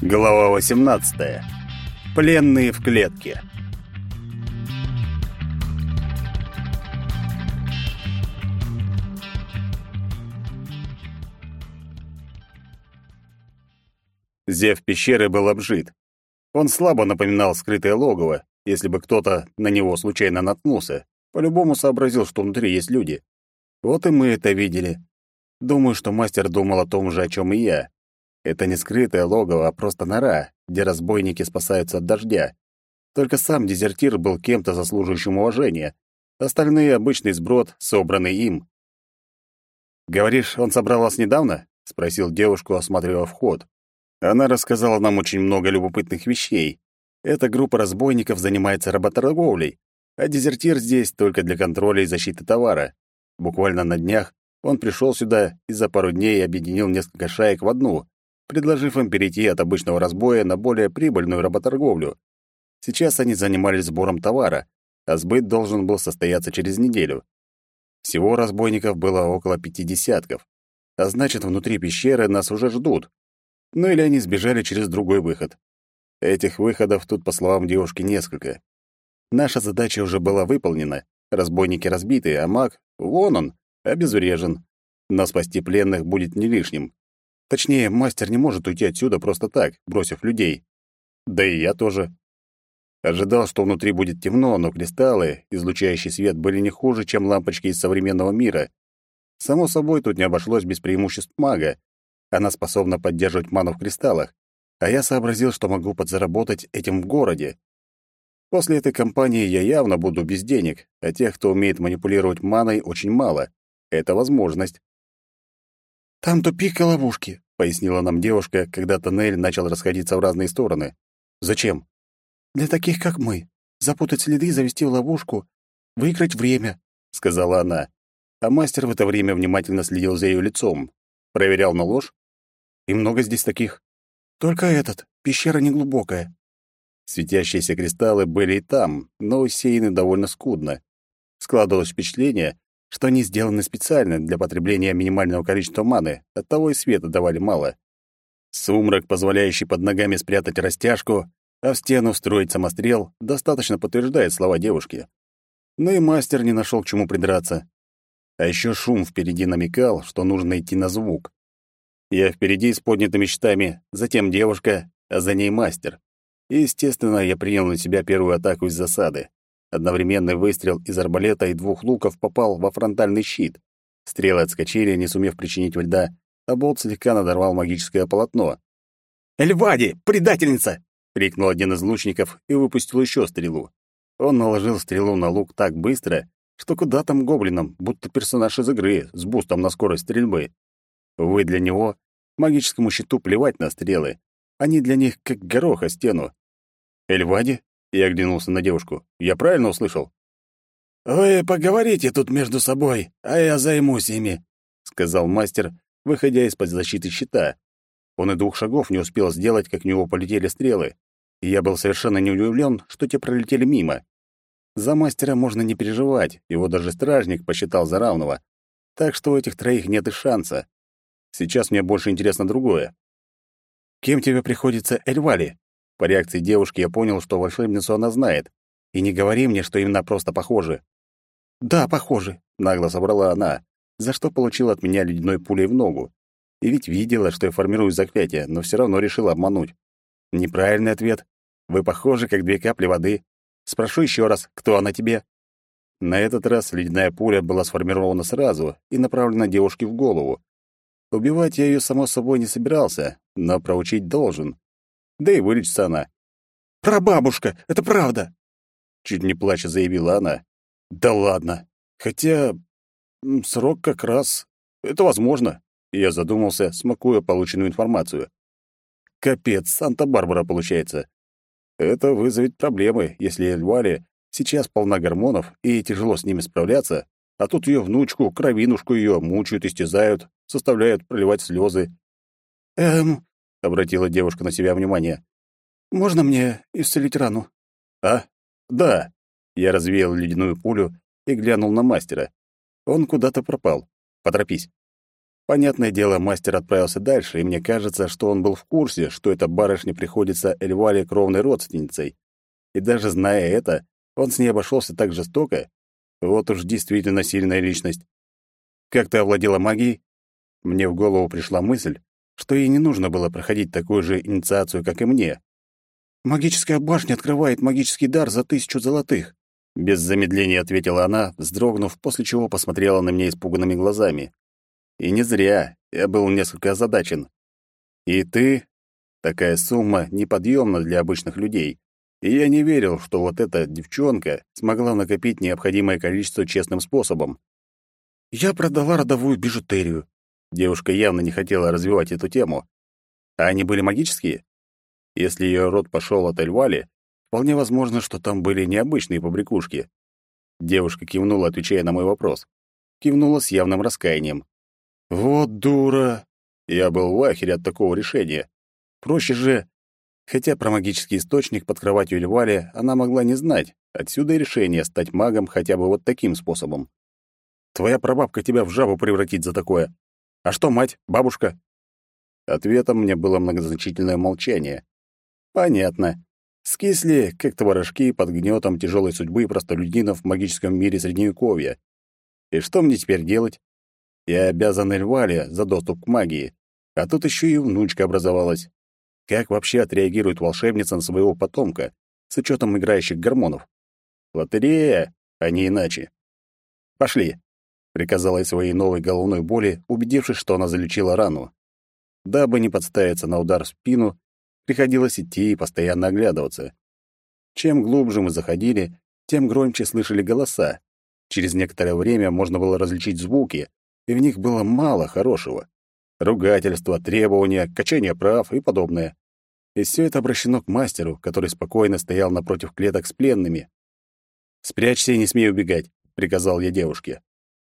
Глава 18. Пленные в клетке. Зев пещеры был обжит. Он слабо напоминал скрытое логово, если бы кто-то на него случайно наткнулся. По-любому сообразил, что внутри есть люди. Вот и мы это видели. Думаю, что мастер думал о том же, о чем и я. Это не скрытое логово, а просто нора, где разбойники спасаются от дождя. Только сам дезертир был кем-то заслуживающим уважения. Остальные — обычный сброд, собранный им. «Говоришь, он собрал вас недавно?» — спросил девушку, осматривая вход. Она рассказала нам очень много любопытных вещей. Эта группа разбойников занимается работорговлей, а дезертир здесь только для контроля и защиты товара. Буквально на днях он пришел сюда и за пару дней объединил несколько шаек в одну, предложив им перейти от обычного разбоя на более прибыльную работорговлю. Сейчас они занимались сбором товара, а сбыт должен был состояться через неделю. Всего разбойников было около пяти десятков, а значит, внутри пещеры нас уже ждут. Ну или они сбежали через другой выход. Этих выходов тут, по словам девушки, несколько. Наша задача уже была выполнена. Разбойники разбиты, а маг, вон он, обезврежен. Но спасти пленных будет не лишним. Точнее, мастер не может уйти отсюда просто так, бросив людей. Да и я тоже. Ожидал, что внутри будет темно, но кристаллы, излучающий свет, были не хуже, чем лампочки из современного мира. Само собой, тут не обошлось без преимуществ мага. Она способна поддерживать ману в кристаллах, а я сообразил, что могу подзаработать этим в городе. После этой кампании я явно буду без денег, а тех, кто умеет манипулировать маной, очень мало. Это возможность. «Там тупик и ловушки», — пояснила нам девушка, когда тоннель начал расходиться в разные стороны. «Зачем?» «Для таких, как мы. Запутать следы, завести в ловушку, выиграть время», — сказала она. А мастер в это время внимательно следил за ее лицом. Проверял на ложь. «И много здесь таких?» «Только этот. Пещера неглубокая». Светящиеся кристаллы были и там, но усеяны довольно скудно. Складывалось впечатление, что они сделаны специально для потребления минимального количества маны, оттого и света давали мало. Сумрак, позволяющий под ногами спрятать растяжку, а в стену встроить самострел, достаточно подтверждает слова девушки. Но и мастер не нашел к чему придраться. А еще шум впереди намекал, что нужно идти на звук. Я впереди с поднятыми щитами, затем девушка, а за ней мастер. И, естественно, я принял на себя первую атаку из засады. Одновременный выстрел из арбалета и двух луков попал во фронтальный щит. Стрелы отскочили, не сумев причинить вреда, а болт слегка надорвал магическое полотно. «Эльвади, предательница!» — крикнул один из лучников и выпустил еще стрелу. Он наложил стрелу на лук так быстро, что куда там гоблинам, будто персонаж из игры с бустом на скорость стрельбы. Увы, для него магическому щиту плевать на стрелы. Они для них как горох о стену. «Эльвади?» Я оглянулся на девушку. «Я правильно услышал?» «Вы поговорите тут между собой, а я займусь ими», — сказал мастер, выходя из-под защиты щита. Он и двух шагов не успел сделать, как в него полетели стрелы, и я был совершенно не удивлен, что те пролетели мимо. За мастера можно не переживать, его даже стражник посчитал за равного, так что у этих троих нет и шанса. Сейчас мне больше интересно другое. «Кем тебе приходится Эльвали?» По реакции девушки я понял, что волшебницу она знает. И не говори мне, что именно просто похожи. «Да, похожи», — нагло собрала она, за что получила от меня ледяной пулей в ногу. И ведь видела, что я формирую заклятие, но все равно решила обмануть. Неправильный ответ. Вы похожи, как две капли воды. Спрошу еще раз, кто она тебе? На этот раз ледяная пуля была сформирована сразу и направлена девушке в голову. Убивать я ее, само собой, не собирался, но проучить должен да и вылечится она. «Прабабушка, это правда!» Чуть не плача заявила она. «Да ладно! Хотя срок как раз... Это возможно!» Я задумался, смакуя полученную информацию. «Капец, Санта-Барбара получается. Это вызовет проблемы, если Эльвали сейчас полна гормонов и тяжело с ними справляться, а тут ее внучку, кровинушку ее мучают, истязают, составляют проливать слезы. «Эм, — обратила девушка на себя внимание. «Можно мне исцелить рану?» «А? Да». Я развеял ледяную пулю и глянул на мастера. Он куда-то пропал. Поторопись. Понятное дело, мастер отправился дальше, и мне кажется, что он был в курсе, что эта барышня приходится Эльвале кровной родственницей. И даже зная это, он с ней обошелся так жестоко. Вот уж действительно сильная личность. Как ты овладела магией? Мне в голову пришла мысль, что ей не нужно было проходить такую же инициацию, как и мне. «Магическая башня открывает магический дар за тысячу золотых», без замедления ответила она, вздрогнув, после чего посмотрела на меня испуганными глазами. И не зря, я был несколько озадачен. И ты? Такая сумма неподъемна для обычных людей. И я не верил, что вот эта девчонка смогла накопить необходимое количество честным способом. Я продала родовую бижутерию. Девушка явно не хотела развивать эту тему. А они были магические? Если ее род пошел от Эльвали, вполне возможно, что там были необычные побрякушки. Девушка кивнула, отвечая на мой вопрос. Кивнула с явным раскаянием. «Вот дура!» Я был в ахере от такого решения. Проще же... Хотя про магический источник под кроватью Эльвали она могла не знать. Отсюда и решение стать магом хотя бы вот таким способом. Твоя прабабка тебя в жабу превратит за такое. А что мать, бабушка? Ответом мне было многозначительное молчание. Понятно. Скисли, как творожки под гнетом тяжелой судьбы простолюдинов в магическом мире Средневековья. И что мне теперь делать? Я обязан Эльвале за доступ к магии, а тут еще и внучка образовалась. Как вообще отреагирует волшебница на своего потомка, с учетом играющих гормонов? Лотерея, а не иначе. «Пошли», — приказала своей новой головной боли, убедившись, что она залечила рану. Дабы не подставиться на удар в спину, приходилось идти и постоянно оглядываться. Чем глубже мы заходили, тем громче слышали голоса. Через некоторое время можно было различить звуки, и в них было мало хорошего. Ругательства, требования, качание прав и подобное. И все это обращено к мастеру, который спокойно стоял напротив клеток с пленными. «Спрячься и не смей убегать», — приказал я девушке.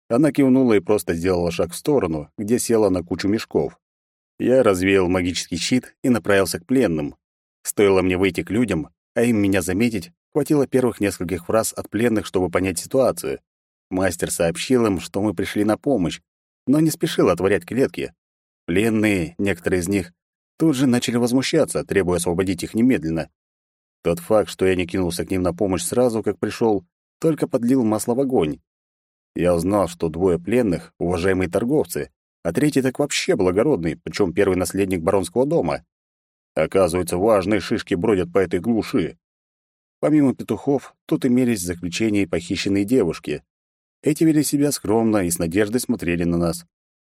Она кивнула и просто сделала шаг в сторону, где села на кучу мешков. Я развеял магический щит и направился к пленным. Стоило мне выйти к людям, а им меня заметить, хватило первых нескольких фраз от пленных, чтобы понять ситуацию. Мастер сообщил им, что мы пришли на помощь, но не спешил отворять клетки. Пленные, некоторые из них, тут же начали возмущаться, требуя освободить их немедленно. Тот факт, что я не кинулся к ним на помощь сразу, как пришел, только подлил масло в огонь. Я узнал, что двое пленных — уважаемые торговцы, а третий так вообще благородный, причем первый наследник баронского дома. Оказывается, важные шишки бродят по этой глуши. Помимо петухов, тут имелись заключения и похищенные девушки. Эти вели себя скромно и с надеждой смотрели на нас.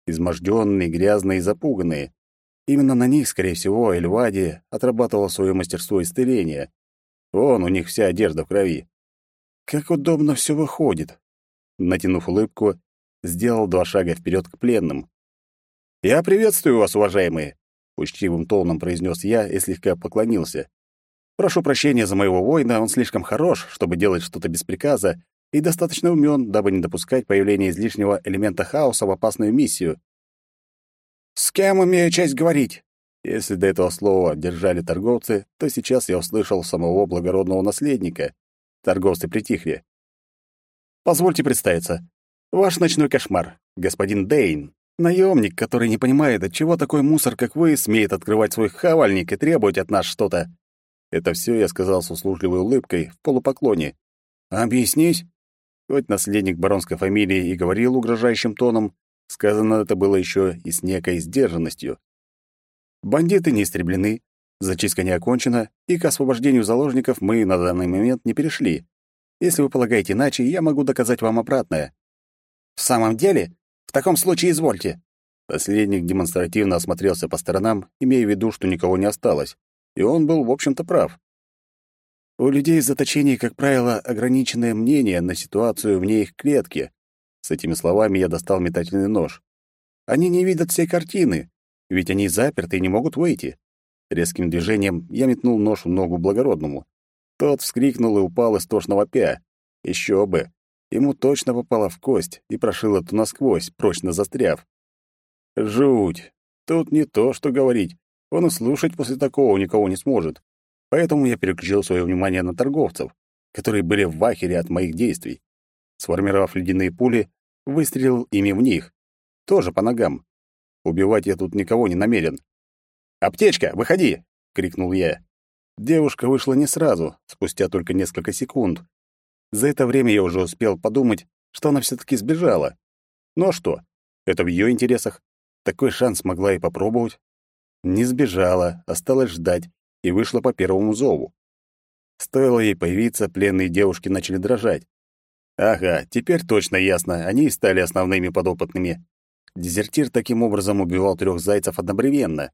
Измождённые, грязные и запуганные. Именно на них, скорее всего, Эльвади отрабатывала свое мастерство исцеления. Вон у них вся одежда в крови. Как удобно все выходит. Натянув улыбку, сделал два шага вперед к пленным. «Я приветствую вас, уважаемые!» — учтивым тоном произнес я и слегка поклонился. «Прошу прощения за моего воина, он слишком хорош, чтобы делать что-то без приказа, и достаточно умен, дабы не допускать появления излишнего элемента хаоса в опасную миссию. «С кем имею честь говорить?» Если до этого слова держали торговцы, то сейчас я услышал самого благородного наследника. Торговцы притихли. «Позвольте представиться. Ваш ночной кошмар, господин Дейн, наемник, который не понимает, от чего такой мусор, как вы, смеет открывать свой хавальник и требовать от нас что-то». Это все я сказал с услужливой улыбкой в полупоклоне. «Объяснись?» Хоть наследник баронской фамилии и говорил угрожающим тоном, сказано это было еще и с некой сдержанностью. Бандиты не истреблены, зачистка не окончена, и к освобождению заложников мы на данный момент не перешли. Если вы полагаете иначе, я могу доказать вам обратное. В самом деле? В таком случае извольте. Наследник демонстративно осмотрелся по сторонам, имея в виду, что никого не осталось. И он был, в общем-то, прав. У людей в заточении, как правило, ограниченное мнение на ситуацию вне их клетки. С этими словами я достал метательный нож. Они не видят всей картины, ведь они заперты и не могут выйти. Резким движением я метнул нож в ногу благородному. Тот вскрикнул и упал истошно вопя. Еще бы. Ему точно попало в кость и прошило ту насквозь, прочно застряв. Жуть. Тут не то, что говорить. Он и слушать после такого никого не сможет. Поэтому я переключил свое внимание на торговцев, которые были в вахере от моих действий. Сформировав ледяные пули, выстрелил ими в них. Тоже по ногам. Убивать я тут никого не намерен. «Аптечка, выходи!» — крикнул я. Девушка вышла не сразу, спустя только несколько секунд. За это время я уже успел подумать, что она все таки сбежала. Ну а что? Это в ее интересах. Такой шанс могла и попробовать. Не сбежала, осталось ждать, и вышла по первому зову. Стоило ей появиться, пленные девушки начали дрожать. Ага, теперь точно ясно, они и стали основными подопытными. Дезертир таким образом убивал трех зайцев одновременно.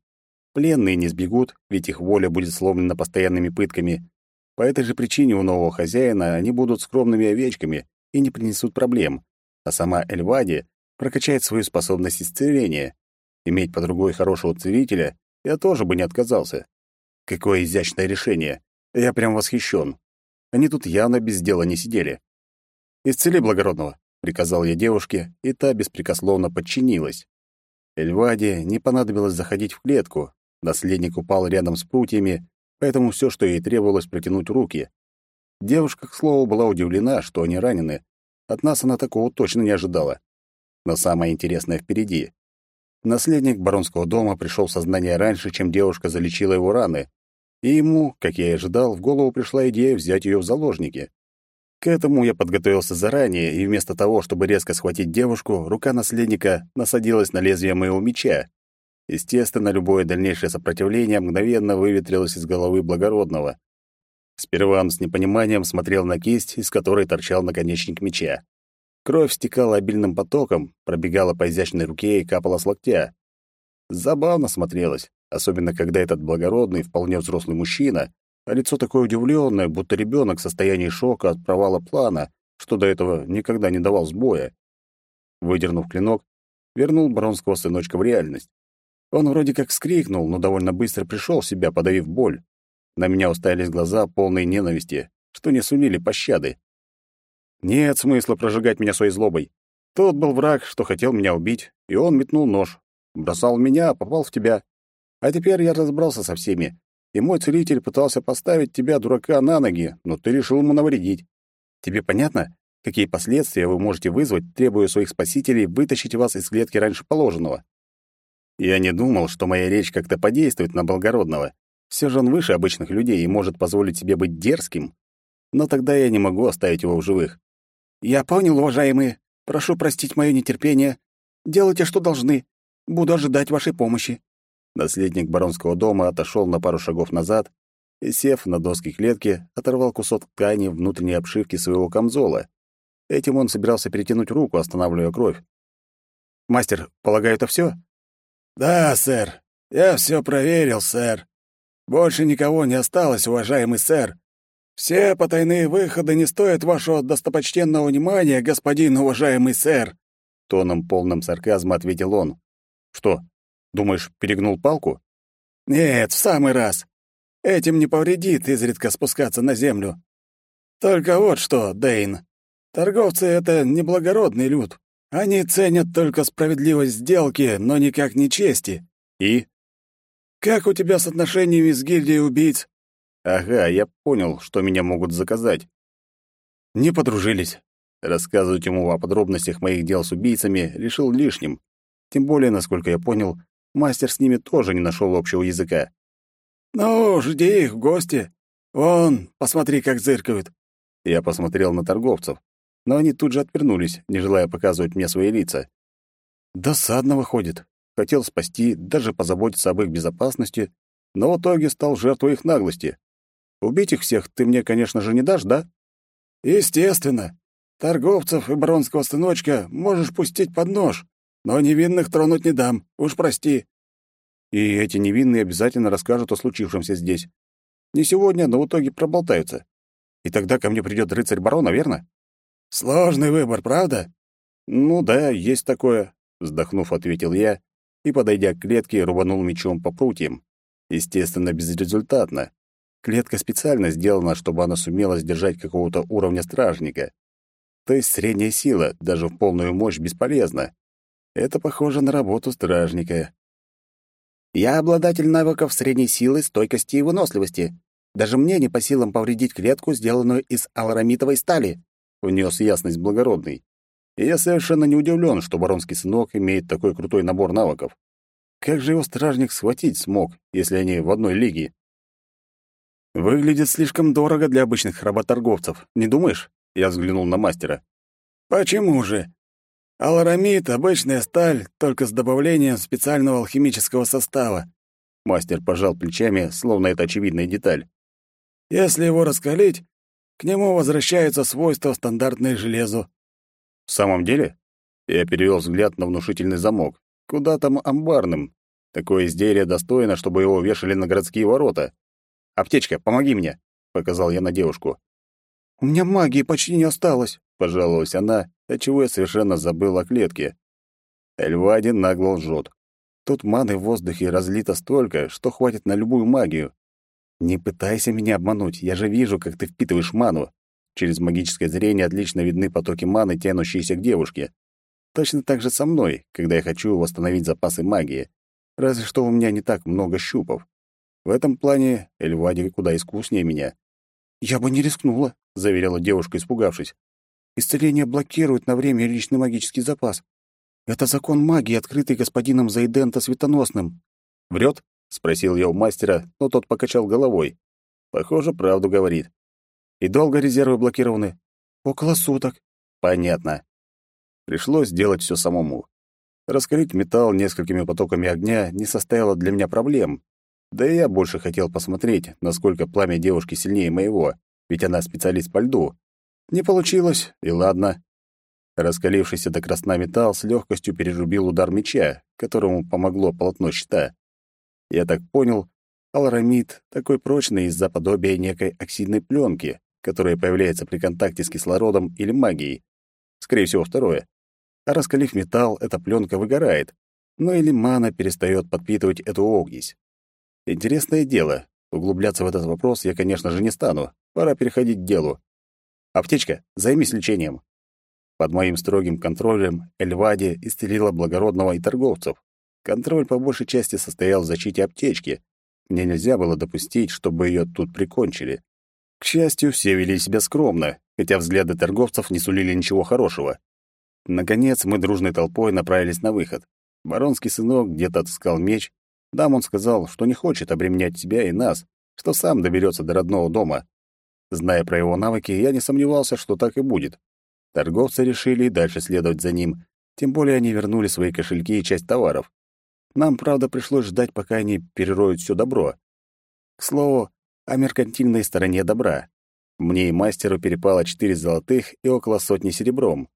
Пленные не сбегут, ведь их воля будет сломлена постоянными пытками. По этой же причине у нового хозяина они будут скромными овечками и не принесут проблем. А сама Эльвади прокачает свою способность исцеления. Иметь под другой хорошего целителя я тоже бы не отказался. Какое изящное решение. Я прям восхищен. Они тут явно без дела не сидели. «Исцели благородного», — приказал я девушке, и та беспрекословно подчинилась. Эльваде не понадобилось заходить в клетку. Наследник упал рядом с прутьями, поэтому все, что ей требовалось, протянуть руки. Девушка, к слову, была удивлена, что они ранены. От нас она такого точно не ожидала. Но самое интересное впереди. Наследник баронского дома пришел в сознание раньше, чем девушка залечила его раны, и ему, как я и ожидал, в голову пришла идея взять ее в заложники. К этому я подготовился заранее, и вместо того, чтобы резко схватить девушку, рука наследника насадилась на лезвие моего меча. Естественно, любое дальнейшее сопротивление мгновенно выветрилось из головы благородного. Сперва он с непониманием смотрел на кисть, из которой торчал наконечник меча. Кровь стекала обильным потоком, пробегала по изящной руке и капала с локтя. Забавно смотрелось особенно когда этот благородный, вполне взрослый мужчина, а лицо такое удивленное, будто ребенок в состоянии шока от провала плана, что до этого никогда не давал сбоя. Выдернув клинок, вернул бронского сыночка в реальность. Он вроде как скрикнул, но довольно быстро пришел в себя, подавив боль. На меня уставились глаза, полные ненависти, что не сунили пощады. Нет смысла прожигать меня своей злобой. Тот был враг, что хотел меня убить, и он метнул нож. Бросал меня, попал в тебя. А теперь я разобрался со всеми, и мой целитель пытался поставить тебя, дурака, на ноги, но ты решил ему навредить. Тебе понятно, какие последствия вы можете вызвать, требуя своих спасителей вытащить вас из клетки раньше положенного? Я не думал, что моя речь как-то подействует на благородного. Все же он выше обычных людей и может позволить себе быть дерзким. Но тогда я не могу оставить его в живых. «Я понял, уважаемые. Прошу простить мое нетерпение. Делайте, что должны. Буду ожидать вашей помощи». Наследник баронского дома отошел на пару шагов назад и, сев на доски клетки, оторвал кусок ткани внутренней обшивки своего камзола. Этим он собирался перетянуть руку, останавливая кровь. «Мастер, полагаю, это все? «Да, сэр. Я все проверил, сэр. Больше никого не осталось, уважаемый сэр. Все потайные выходы не стоят вашего достопочтенного внимания, господин уважаемый сэр», тоном полным сарказма ответил он. «Что, Думаешь, перегнул палку? Нет, в самый раз. Этим не повредит изредка спускаться на землю. Только вот что, Дейн. Торговцы — это неблагородный люд. Они ценят только справедливость сделки, но никак не чести. И? Как у тебя с отношениями с гильдией убийц? Ага, я понял, что меня могут заказать. Не подружились. Рассказывать ему о подробностях моих дел с убийцами решил лишним. Тем более, насколько я понял, Мастер с ними тоже не нашел общего языка. «Ну, жди их в гости. Вон, посмотри, как зыркают». Я посмотрел на торговцев, но они тут же отвернулись, не желая показывать мне свои лица. Досадно выходит. Хотел спасти, даже позаботиться об их безопасности, но в итоге стал жертвой их наглости. Убить их всех ты мне, конечно же, не дашь, да? Естественно. Торговцев и баронского сыночка можешь пустить под нож, но невинных тронуть не дам, уж прости. И эти невинные обязательно расскажут о случившемся здесь. Не сегодня, но в итоге проболтаются. И тогда ко мне придет рыцарь барона, верно? Сложный выбор, правда? Ну да, есть такое, вздохнув, ответил я и, подойдя к клетке, рубанул мечом по прутьям. Естественно, безрезультатно. Клетка специально сделана, чтобы она сумела сдержать какого-то уровня стражника. То есть средняя сила, даже в полную мощь, бесполезна. Это похоже на работу стражника. Я обладатель навыков средней силы, стойкости и выносливости. Даже мне не по силам повредить клетку, сделанную из аларамитовой стали, внес ясность благородный. И я совершенно не удивлен, что баронский сынок имеет такой крутой набор навыков. Как же его стражник схватить смог, если они в одной лиге? Выглядит слишком дорого для обычных работорговцев, не думаешь? Я взглянул на мастера. Почему же? Аларамид — обычная сталь, только с добавлением специального алхимического состава. Мастер пожал плечами, словно это очевидная деталь. Если его раскалить, к нему возвращаются свойства стандартной железу. В самом деле? Я перевел взгляд на внушительный замок. Куда там амбарным? Такое изделие достойно, чтобы его вешали на городские ворота. «Аптечка, помоги мне!» — показал я на девушку. «У меня магии почти не осталось», — пожаловалась она, отчего я совершенно забыл о клетке. Эльвади нагло лжет. Тут маны в воздухе разлито столько, что хватит на любую магию. Не пытайся меня обмануть, я же вижу, как ты впитываешь ману. Через магическое зрение отлично видны потоки маны, тянущиеся к девушке. Точно так же со мной, когда я хочу восстановить запасы магии. Разве что у меня не так много щупов. В этом плане Эльвади куда искуснее меня. «Я бы не рискнула», — заверила девушка, испугавшись. «Исцеление блокирует на время личный магический запас. Это закон магии, открытый господином Зайдента Светоносным». «Врет?» — спросил я у мастера, но тот покачал головой. Похоже, правду говорит. «И долго резервы блокированы?» «Около суток». «Понятно». Пришлось делать все самому. Раскалить металл несколькими потоками огня не составило для меня проблем. Да и я больше хотел посмотреть, насколько пламя девушки сильнее моего, ведь она специалист по льду. Не получилось, и ладно. Раскалившийся до красна металл с легкостью перерубил удар меча, которому помогло полотно щита. Я так понял, аларамид такой прочный из-за подобия некой оксидной пленки, которая появляется при контакте с кислородом или магией. Скорее всего, второе. А раскалив металл, эта пленка выгорает, но или мана перестает подпитывать эту огнись. Интересное дело. Углубляться в этот вопрос я, конечно же, не стану. Пора переходить к делу. Аптечка, займись лечением. Под моим строгим контролем Эльвади исцелила благородного и торговцев. Контроль по большей части состоял в защите аптечки. Мне нельзя было допустить, чтобы ее тут прикончили. К счастью, все вели себя скромно, хотя взгляды торговцев не сулили ничего хорошего. Наконец, мы дружной толпой направились на выход. Баронский сынок где-то отыскал меч. Дам он сказал, что не хочет обременять себя и нас, что сам доберется до родного дома. Зная про его навыки, я не сомневался, что так и будет. Торговцы решили дальше следовать за ним, тем более они вернули свои кошельки и часть товаров. Нам, правда, пришлось ждать, пока они перероют все добро. К слову, о меркантильной стороне добра. Мне и мастеру перепало четыре золотых и около сотни серебром.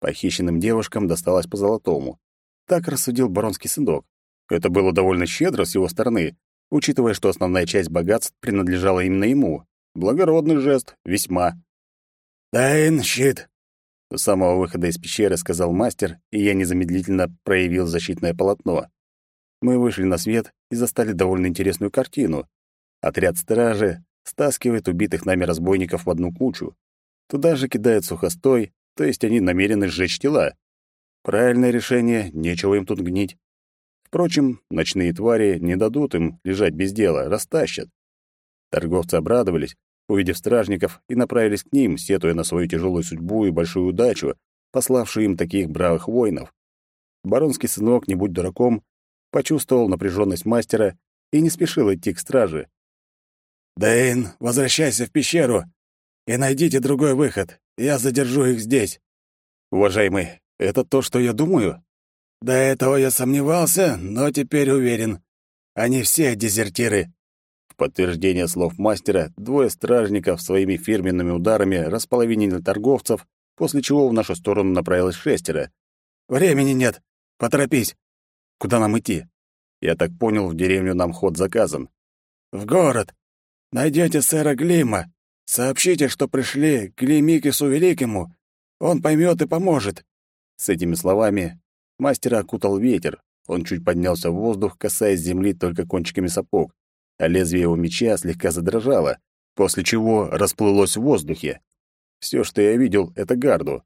Похищенным девушкам досталось по золотому. Так рассудил баронский сындок. Это было довольно щедро с его стороны, учитывая, что основная часть богатств принадлежала именно ему. Благородный жест, весьма. «Дайн щит», до самого выхода из пещеры сказал мастер, и я незамедлительно проявил защитное полотно. Мы вышли на свет и застали довольно интересную картину. Отряд стражи стаскивает убитых нами разбойников в одну кучу. Туда же кидают сухостой, то есть они намерены сжечь тела. Правильное решение, нечего им тут гнить. Впрочем, ночные твари не дадут им лежать без дела, растащат. Торговцы обрадовались, увидев стражников, и направились к ним, сетуя на свою тяжелую судьбу и большую удачу, пославшую им таких бравых воинов. Баронский сынок, не будь дураком, почувствовал напряженность мастера и не спешил идти к страже. «Дэйн, возвращайся в пещеру и найдите другой выход. Я задержу их здесь». «Уважаемый, это то, что я думаю?» «До этого я сомневался, но теперь уверен. Они все дезертиры подтверждение слов мастера, двое стражников своими фирменными ударами располовинили торговцев, после чего в нашу сторону направилось шестеро. «Времени нет. Поторопись». «Куда нам идти?» Я так понял, в деревню нам ход заказан. «В город. Найдете сэра Глима. Сообщите, что пришли к Глимикису Великому. Он поймет и поможет». С этими словами мастера окутал ветер. Он чуть поднялся в воздух, касаясь земли только кончиками сапог а лезвие его меча слегка задрожало, после чего расплылось в воздухе. Все, что я видел, — это гарду.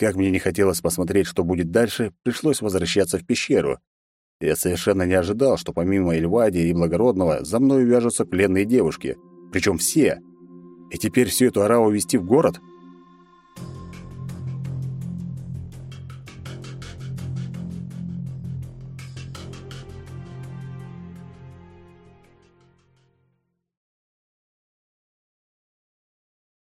Как мне не хотелось посмотреть, что будет дальше, пришлось возвращаться в пещеру. Я совершенно не ожидал, что помимо Эльвади и Благородного за мной вяжутся пленные девушки. Причем все. И теперь всю эту ораву вести в город —